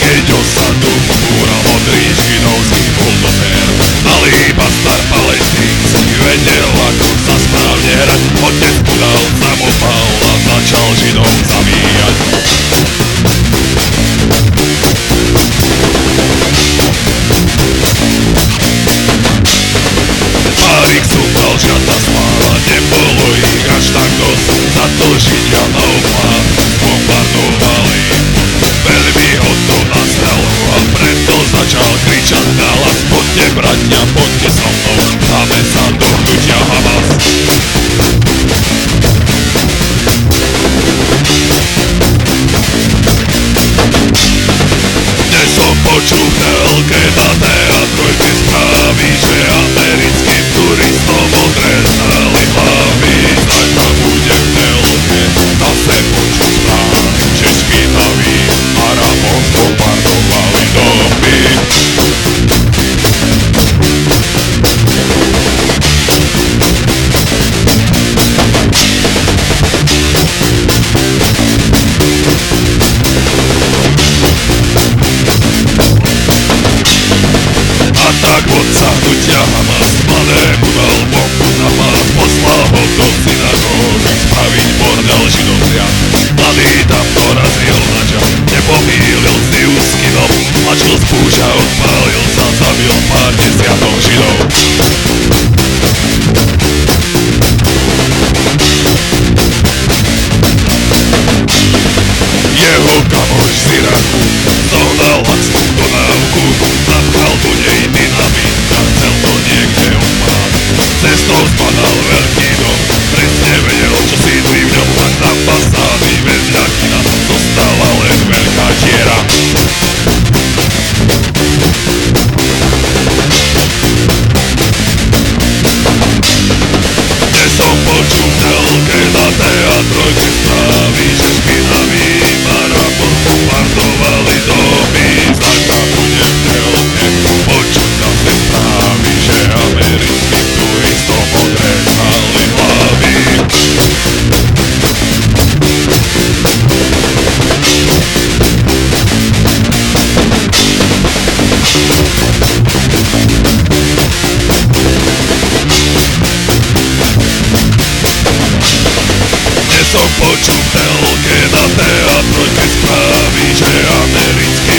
keď osadu búral modrý žinovský buldozer Malý bastard palestínsky vedel ako sa správne hrať. Otec mu dal samopal a začal židov zabíjať. Márik súpal žiadna sláva Nebolo ich až tak dosť. Za to Židia naopak začal kričať na hlas. Poďte bratia, poďte so mnou. Dáme sa do hnutia Hamas. Dnes som počul telke na tak vodca hnutia Hamas Mladému na pás Poslal ho do synagógy Spraviť bordel židovia Mladý tam dorazil na čas Nepomýlil si úskinom Tlačil z púža, odpálil sa Zabil pár desiatok židov. Jeho kamoš z Iraku Zohnal lacnú donávku Počúpel na teatro proti správy, že americký